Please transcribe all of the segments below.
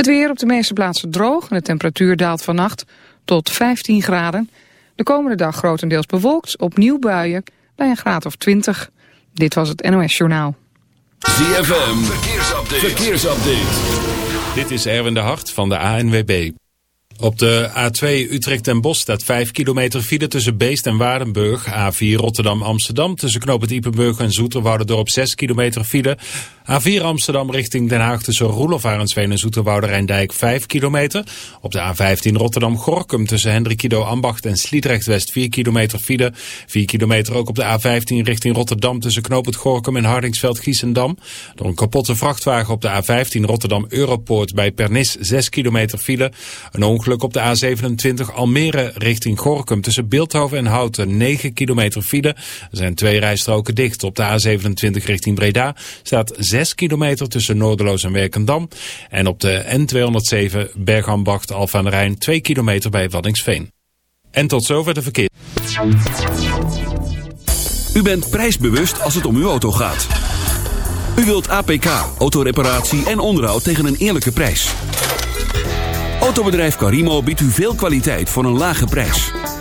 Het weer op de meeste plaatsen droog en de temperatuur daalt vannacht tot 15 graden. De komende dag grotendeels bewolkt, opnieuw buien bij een graad of 20. Dit was het NOS Journaal. ZFM, verkeersupdate. verkeersupdate. Dit is Erwin de Hart van de ANWB. Op de A2 Utrecht en Bos staat 5 kilometer file tussen Beest en Waardenburg. A4 Rotterdam-Amsterdam tussen Knoop het Ipenburg en Zoeterwouderdorp 6 kilometer file. A4 Amsterdam richting Den Haag tussen Roelof Arendsveen en Zoeterwoude Rijndijk 5 kilometer. Op de A15 Rotterdam-Gorkum tussen Hendrikido Ambacht en Sliedrecht-West 4 kilometer file. 4 kilometer ook op de A15 richting Rotterdam tussen Knoop het Gorkum en Hardingsveld-Giessendam. Door een kapotte vrachtwagen op de A15 Rotterdam-Europoort bij Pernis 6 kilometer file. Een ongeluk op de A27 Almere richting Gorkum tussen Beeldhoven en Houten 9 kilometer file. Er zijn twee rijstroken dicht. Op de A27 richting Breda staat 6 6 kilometer tussen Noorderloos en Werkendam. En op de N207 Bergambacht Alphen aan de Rijn 2 kilometer bij Waddingsveen. En tot zover de verkeer. U bent prijsbewust als het om uw auto gaat. U wilt APK, autoreparatie en onderhoud tegen een eerlijke prijs. Autobedrijf Carimo biedt u veel kwaliteit voor een lage prijs.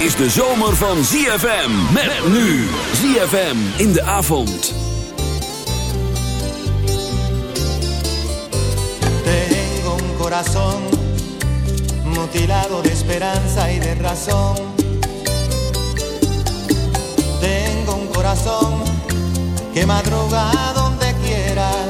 Is de zomer van ZFM. Met nu. ZFM in de avond. Tengo un corazón mutilado de esperanza y de razón. Tengo un corazón que madruga donde quiera.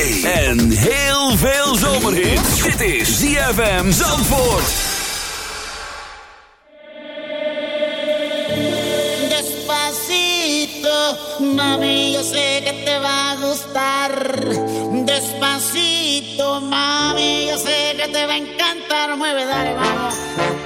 zee en heel veel zomerhits. Dit is ZFM Zandvoort. Despacito, mami, yo sé que te va a gustar. Despacito, mami, yo sé que te va a encantar. Mueve, dale, vamos.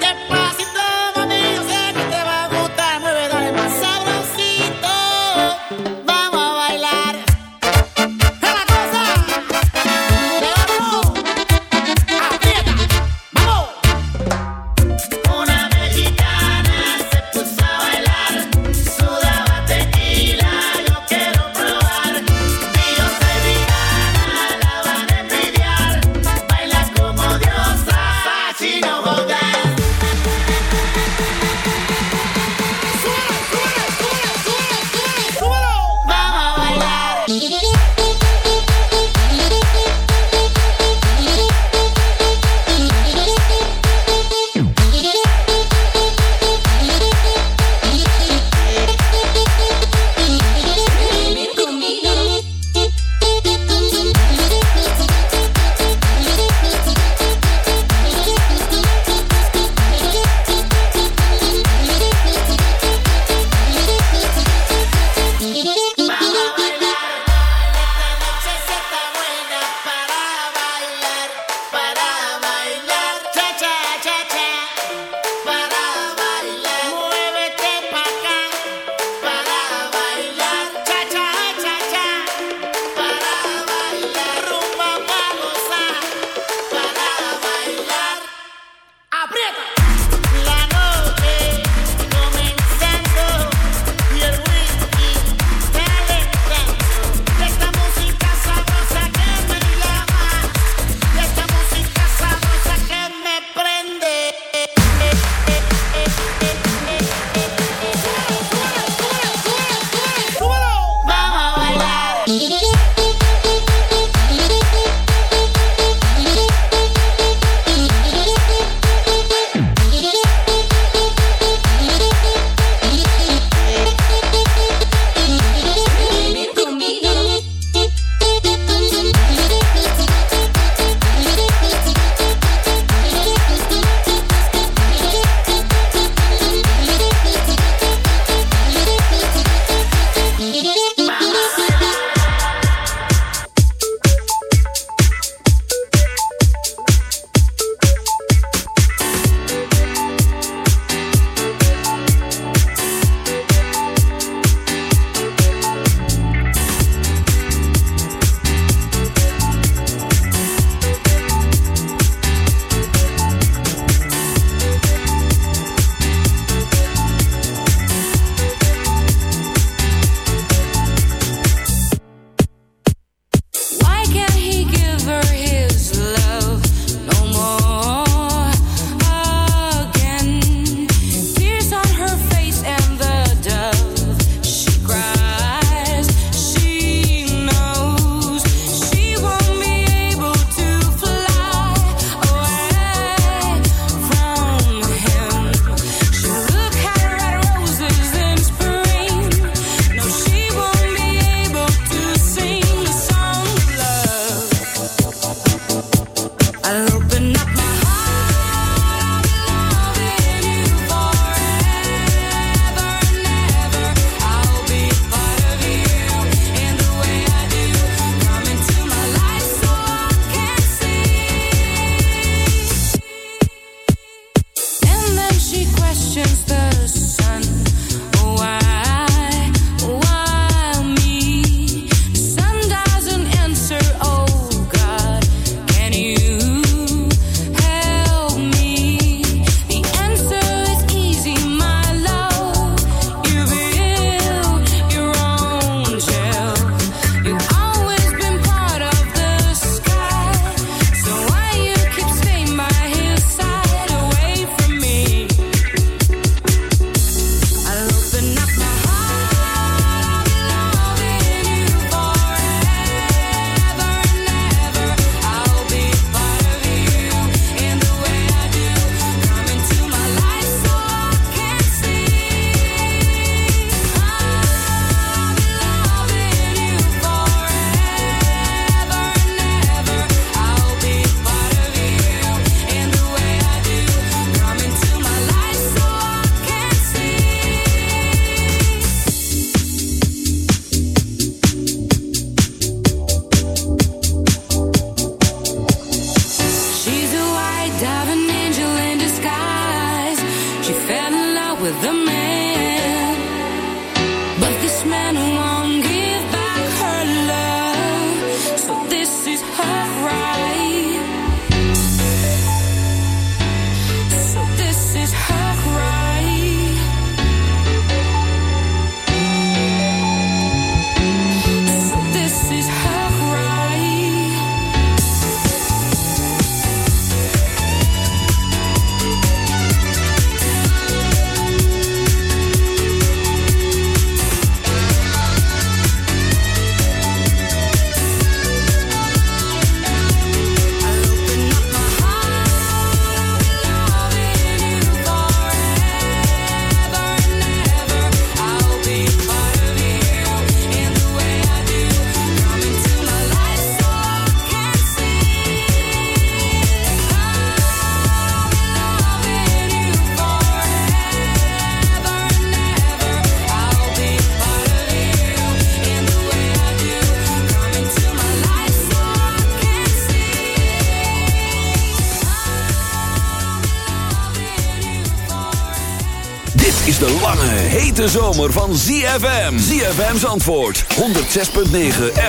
Lange, hete zomer van ZFM. ZFM's antwoord, 106.9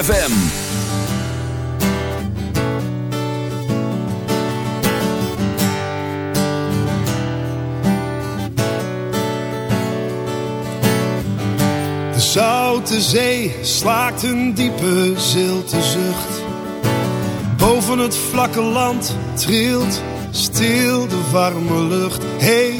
FM. De zoute zee slaakt een diepe zilte zucht. Boven het vlakke land trilt stil de warme lucht. Hey,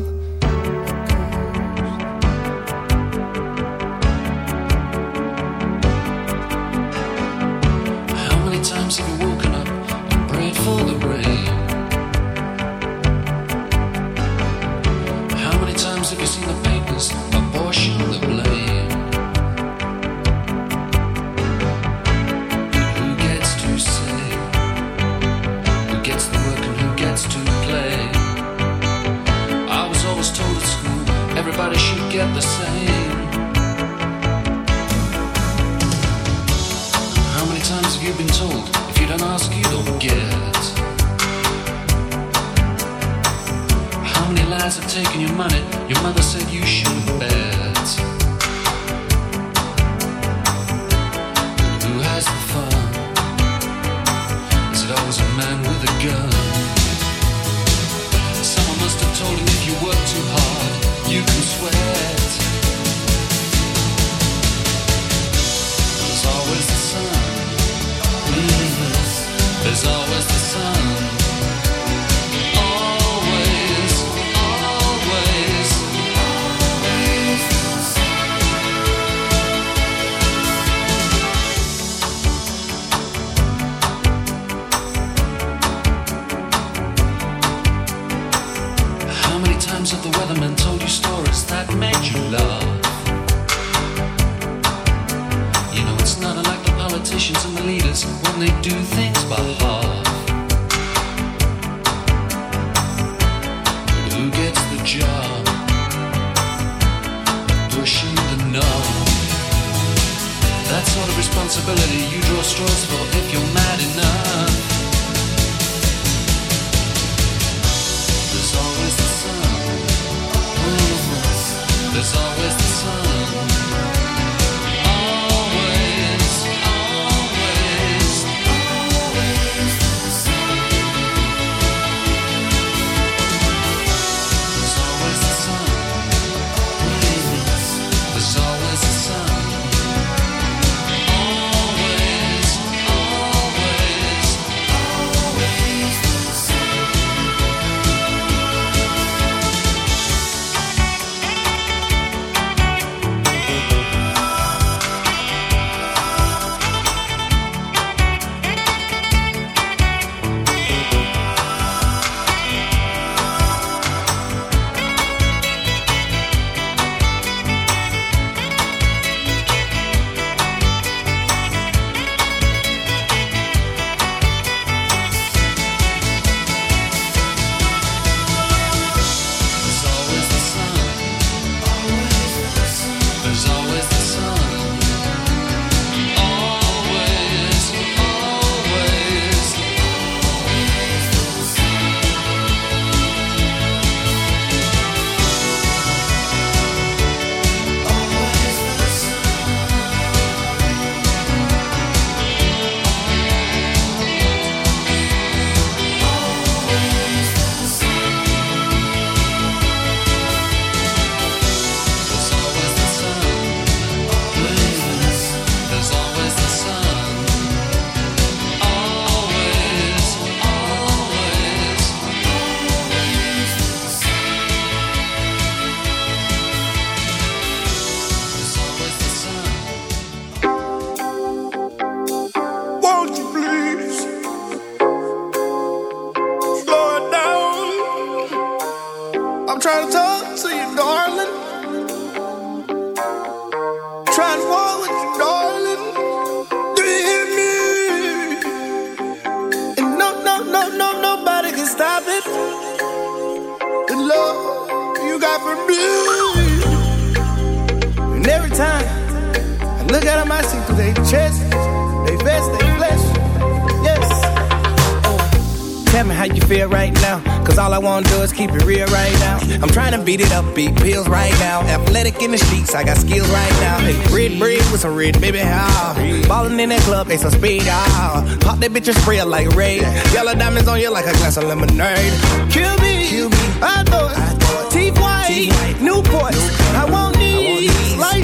Keep it real right now. I'm trying to beat it up, beat pills right now. Athletic in the streets, I got skills right now. Hey, red bread with some red, baby, how? Ballin' in that club, they some speed, ah. Pop that bitch and spray it like raid. Yellow diamonds on you like a glass of lemonade. Kill me, Kill me. I thought. Teeth white, Newports. I want these light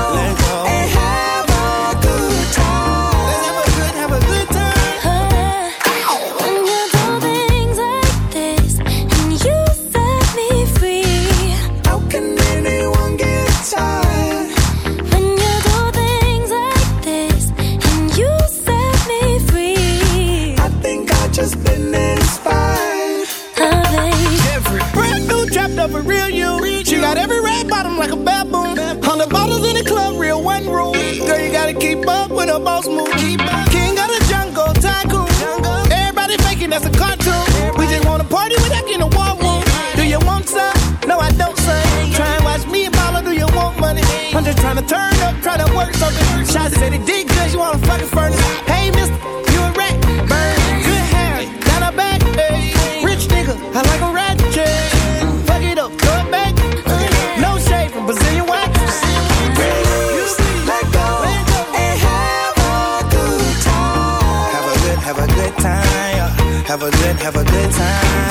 I'm just trying to turn up, try to work something. Shots said it did good, you wanna fucking furnace. Hey, mister, you a rat. Burn, good hair, down her back. Hey, rich nigga, I like a rat. Fuck it up, throw it back. No shade from Brazilian wax. Let go and have a good time. Have a good, have a good time. Have a good, have a good time.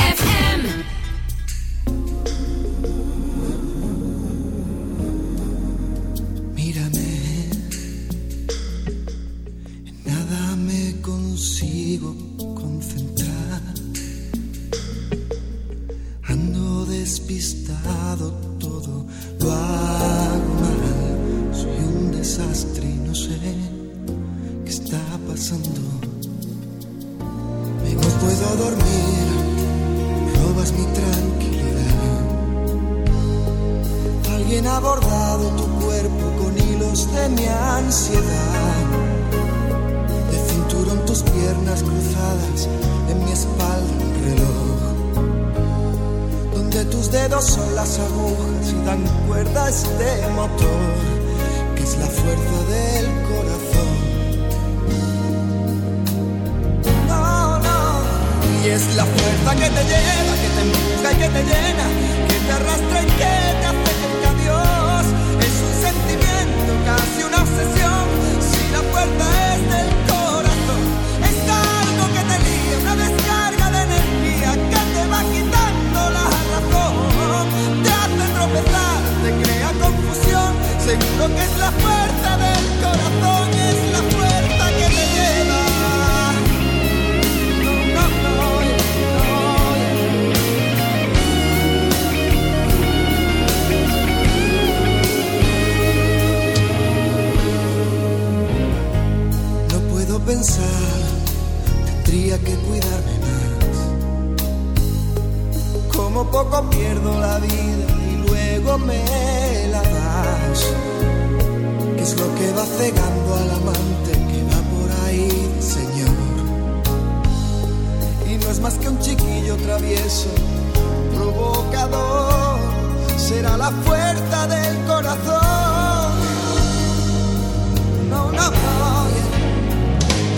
más que un chiquillo travieso, provocador, será la fuerza del corazón. No, no, no.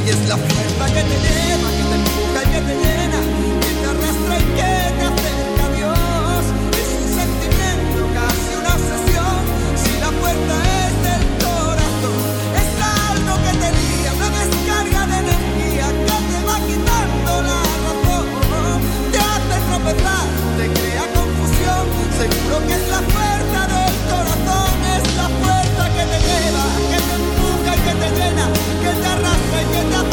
Y es la fuerza que te lleva, que te empuja y que te llena, que te arrastra y que te hace. Que es la puerta del corazón, es la fuerza que te lleva, que te empuja y que te llena, que te arrasa y que te apaga.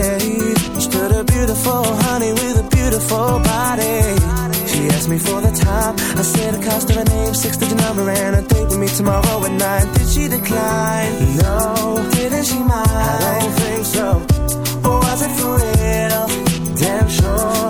ways. Stood a beautiful honey with a beautiful body. She asked me for the time. I said the cost of a name, six digit number, and a date with me tomorrow at nine. Did she decline? No. Didn't she mind? I don't think so. Or was it for real? Damn sure.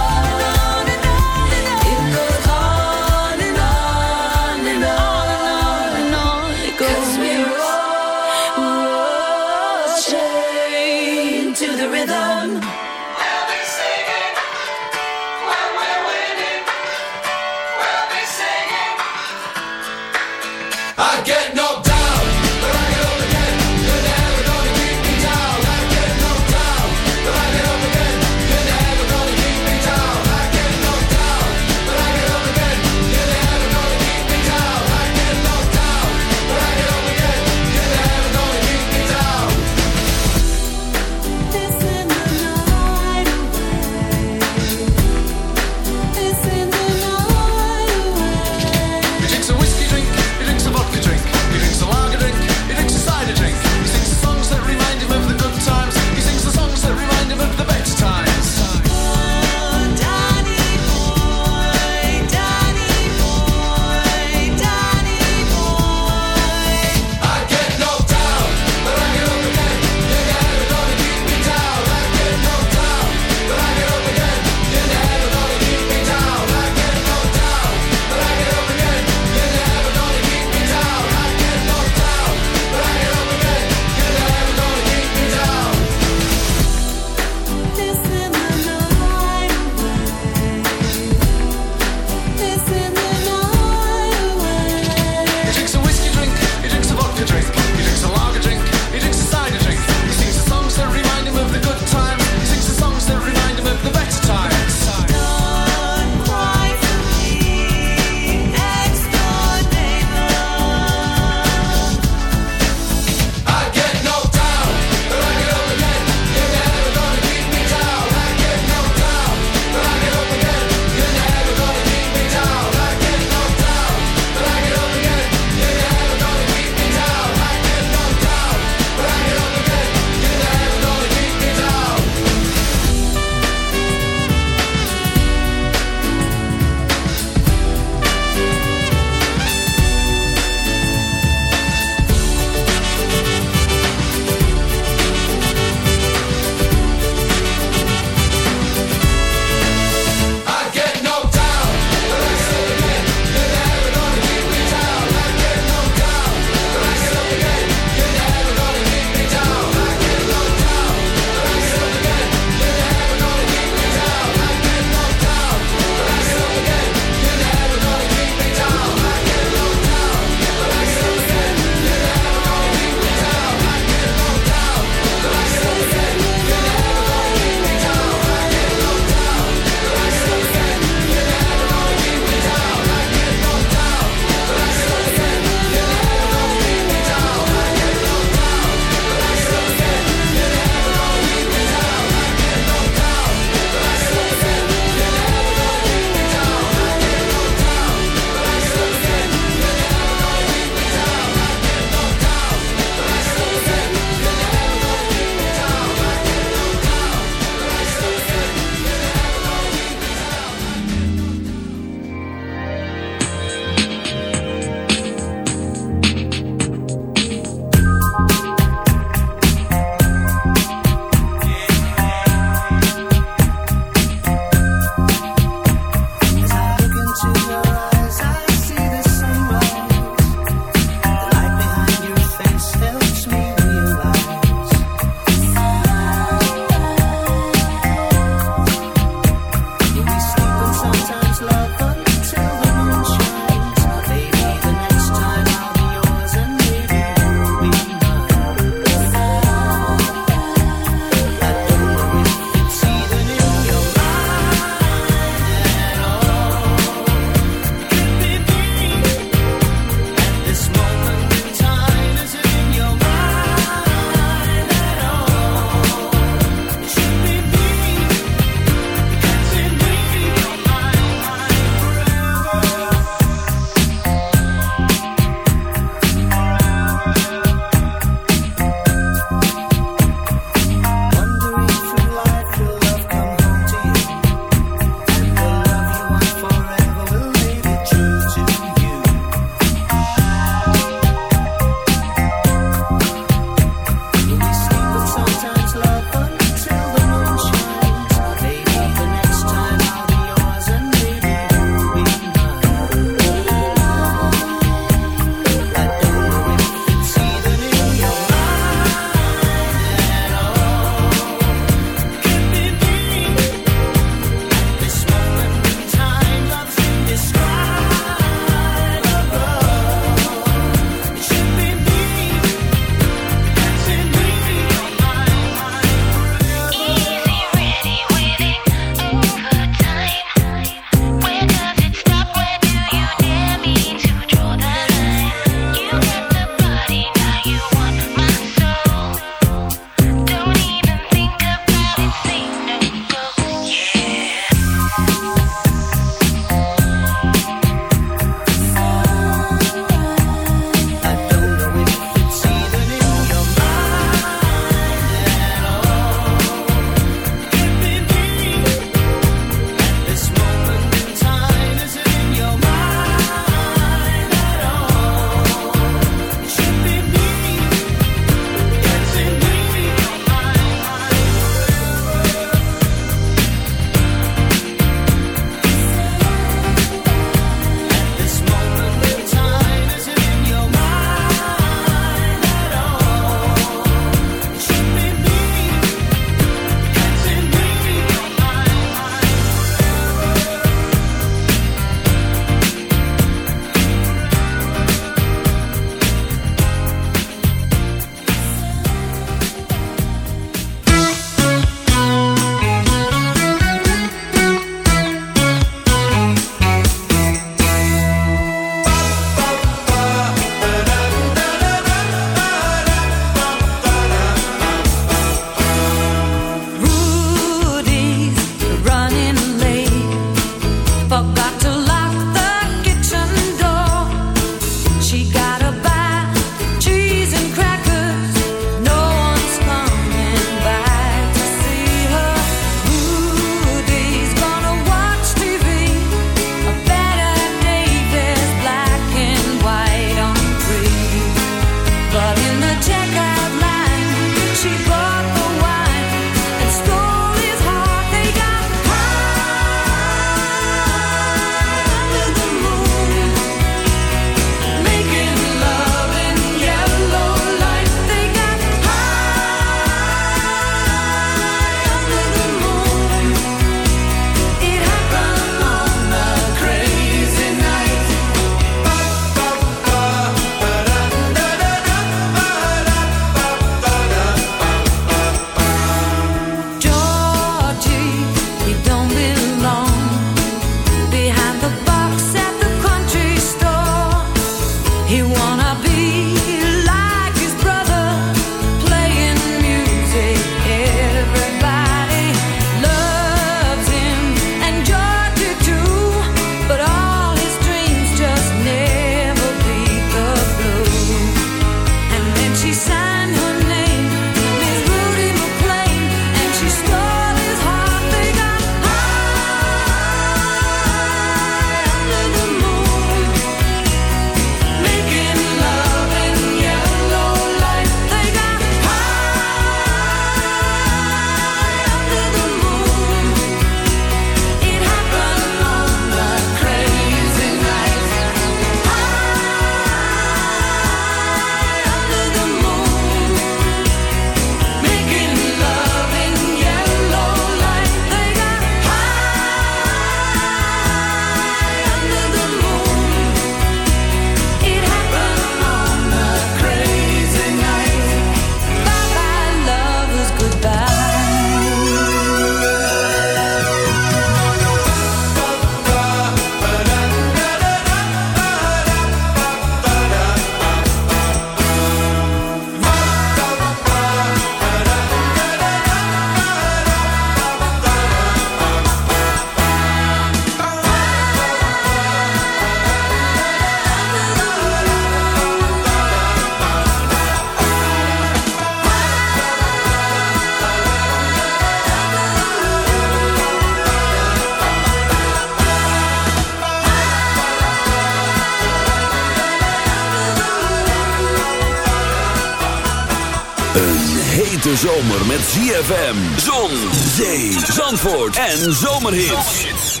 ZFM, Zon, Zee, Zandvoort en Zomerhits.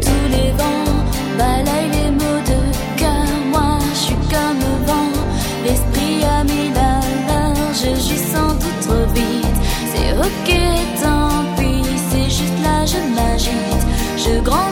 Tous les vents balayent les mots de cœur. Moi, je suis comme vent, l'esprit a mis la large. Je sans doute trop vite, c'est ok, tant pis. C'est juste là, je m'agite, je grandis.